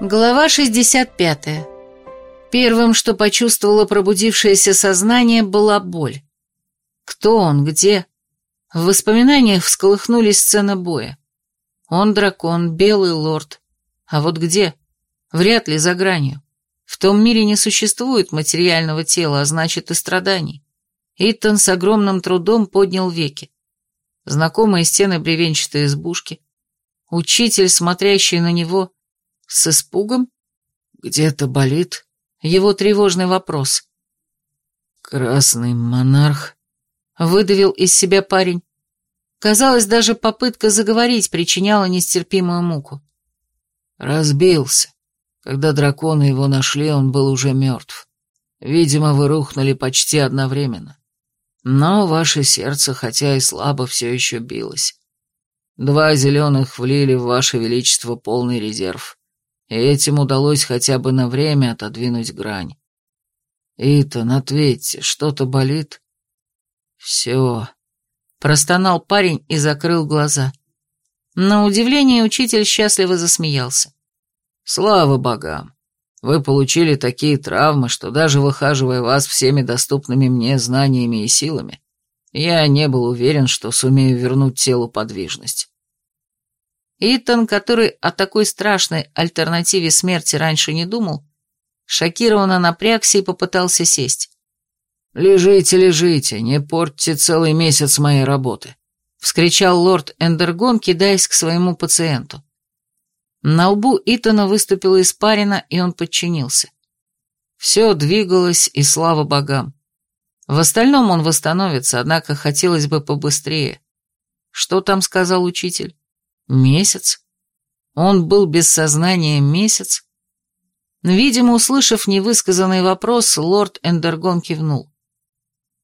Глава 65. Первым, что почувствовало пробудившееся сознание, была боль. Кто он, где? В воспоминаниях всколыхнулись сцены боя. Он дракон, белый лорд. А вот где? Вряд ли за гранью. В том мире не существует материального тела, а значит и страданий. Итан с огромным трудом поднял веки. Знакомые стены бревенчатой избушки. Учитель, смотрящий на него с испугом? Где-то болит? Его тревожный вопрос. «Красный монарх», — выдавил из себя парень. Казалось, даже попытка заговорить причиняла нестерпимую муку. «Разбился. Когда драконы его нашли, он был уже мертв. Видимо, вы рухнули почти одновременно. Но ваше сердце, хотя и слабо, все еще билось. Два зеленых влили в ваше величество полный резерв и этим удалось хотя бы на время отодвинуть грань. «Итан, ответьте, что-то болит?» «Все», — простонал парень и закрыл глаза. На удивление учитель счастливо засмеялся. «Слава богам! Вы получили такие травмы, что даже выхаживая вас всеми доступными мне знаниями и силами, я не был уверен, что сумею вернуть телу подвижность. Итан, который о такой страшной альтернативе смерти раньше не думал, шокированно напрягся и попытался сесть. «Лежите, лежите, не портьте целый месяц моей работы», — вскричал лорд Эндергон, кидаясь к своему пациенту. На лбу Итана выступила испарина, и он подчинился. Все двигалось, и слава богам. В остальном он восстановится, однако хотелось бы побыстрее. Что там сказал учитель? Месяц? Он был без сознания месяц? Видимо, услышав невысказанный вопрос, лорд Эндергон кивнул.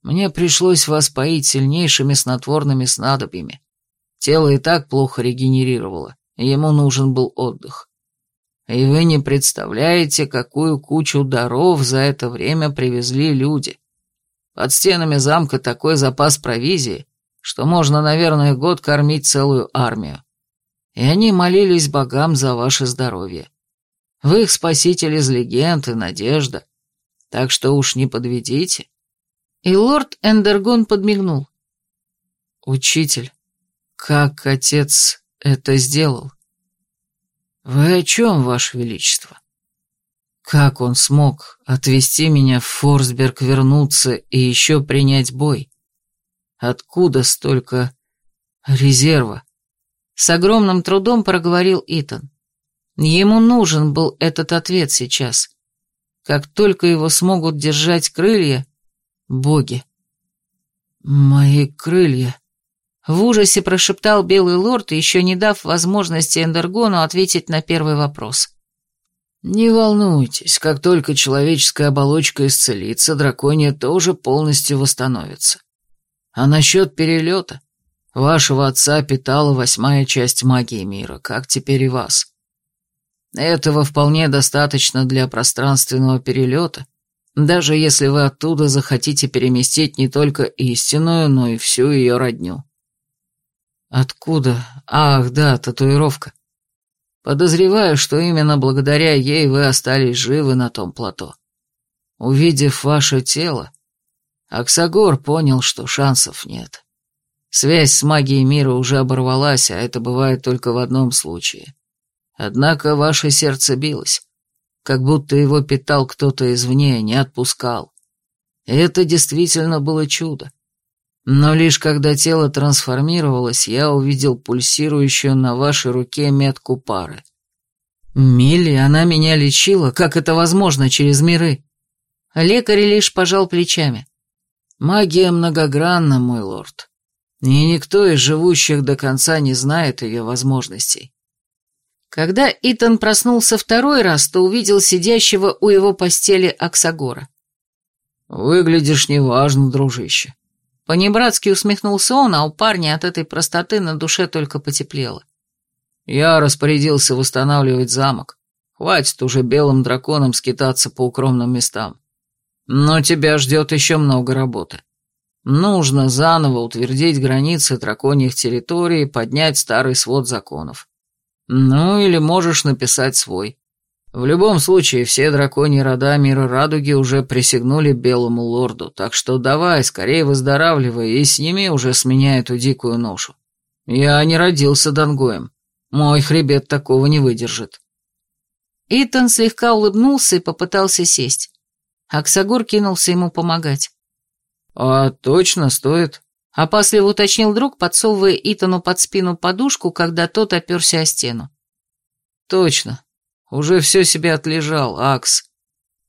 «Мне пришлось вас поить сильнейшими снотворными снадобьями. Тело и так плохо регенерировало, ему нужен был отдых. И вы не представляете, какую кучу даров за это время привезли люди. Под стенами замка такой запас провизии, что можно, наверное, год кормить целую армию и они молились богам за ваше здоровье. Вы их спаситель из легенд и надежда, так что уж не подведите». И лорд Эндергон подмигнул. «Учитель, как отец это сделал?» «Вы о чем, ваше величество?» «Как он смог отвезти меня в Форсберг, вернуться и еще принять бой? Откуда столько резерва?» С огромным трудом проговорил Итан. Ему нужен был этот ответ сейчас. Как только его смогут держать крылья, боги. «Мои крылья», — в ужасе прошептал Белый Лорд, еще не дав возможности Эндергону ответить на первый вопрос. «Не волнуйтесь, как только человеческая оболочка исцелится, драконья тоже полностью восстановится. А насчет перелета? Вашего отца питала восьмая часть магии мира, как теперь и вас. Этого вполне достаточно для пространственного перелета, даже если вы оттуда захотите переместить не только истинную, но и всю ее родню. Откуда? Ах, да, татуировка. Подозреваю, что именно благодаря ей вы остались живы на том плато. Увидев ваше тело, Аксагор понял, что шансов нет. Связь с магией мира уже оборвалась, а это бывает только в одном случае. Однако ваше сердце билось, как будто его питал кто-то извне, не отпускал. И это действительно было чудо. Но лишь когда тело трансформировалось, я увидел пульсирующую на вашей руке метку пары. Милли, она меня лечила, как это возможно через миры? Лекарь лишь пожал плечами. Магия многогранна, мой лорд. И никто из живущих до конца не знает ее возможностей. Когда Итан проснулся второй раз, то увидел сидящего у его постели Аксагора. «Выглядишь неважно, дружище». Понебратски усмехнулся он, а у парня от этой простоты на душе только потеплело. «Я распорядился восстанавливать замок. Хватит уже белым драконам скитаться по укромным местам. Но тебя ждет еще много работы. Нужно заново утвердить границы драконьих территорий, поднять старый свод законов. Ну или можешь написать свой. В любом случае, все драконьи рода Мира Радуги уже присягнули Белому Лорду, так что давай, скорее выздоравливай и сними уже с меня эту дикую ношу. Я не родился Дангоем. Мой хребет такого не выдержит. Итан слегка улыбнулся и попытался сесть. Аксагор кинулся ему помогать. «А точно стоит?» — опасливо уточнил друг, подсовывая Итану под спину подушку, когда тот оперся о стену. «Точно. Уже все себе отлежал, Акс».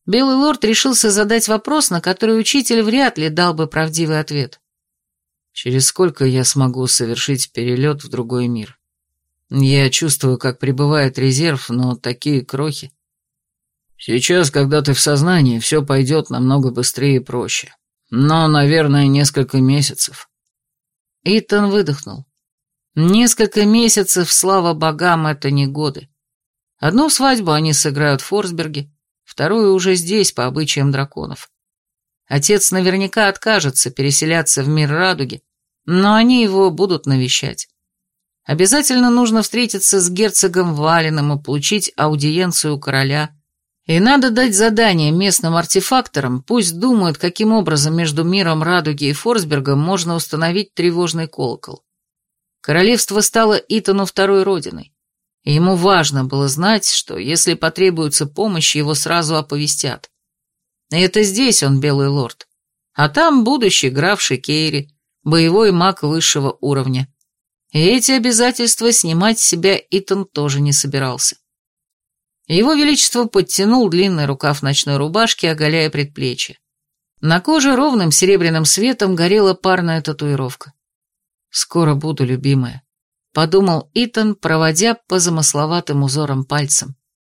Белый лорд решился задать вопрос, на который учитель вряд ли дал бы правдивый ответ. «Через сколько я смогу совершить перелет в другой мир? Я чувствую, как прибывает резерв, но такие крохи...» «Сейчас, когда ты в сознании, все пойдет намного быстрее и проще. Но, наверное, несколько месяцев». Итан выдохнул. Несколько месяцев, слава богам, это не годы. Одну свадьбу они сыграют в Форсберге, вторую уже здесь, по обычаям драконов. Отец наверняка откажется переселяться в мир радуги, но они его будут навещать. Обязательно нужно встретиться с герцогом Валином и получить аудиенцию у короля. И надо дать задание местным артефакторам, пусть думают, каким образом между миром Радуги и Форсбергом можно установить тревожный колокол. Королевство стало Итану второй родиной ему важно было знать, что если потребуется помощь, его сразу оповестят. И это здесь он, Белый Лорд. А там будущий граф Шикейри, боевой маг высшего уровня. И эти обязательства снимать с себя Итан тоже не собирался. Его Величество подтянул длинный рукав ночной рубашки, оголяя предплечье. На коже ровным серебряным светом горела парная татуировка. «Скоро буду, любимая», подумал Итан, проводя по замысловатым узорам пальцем.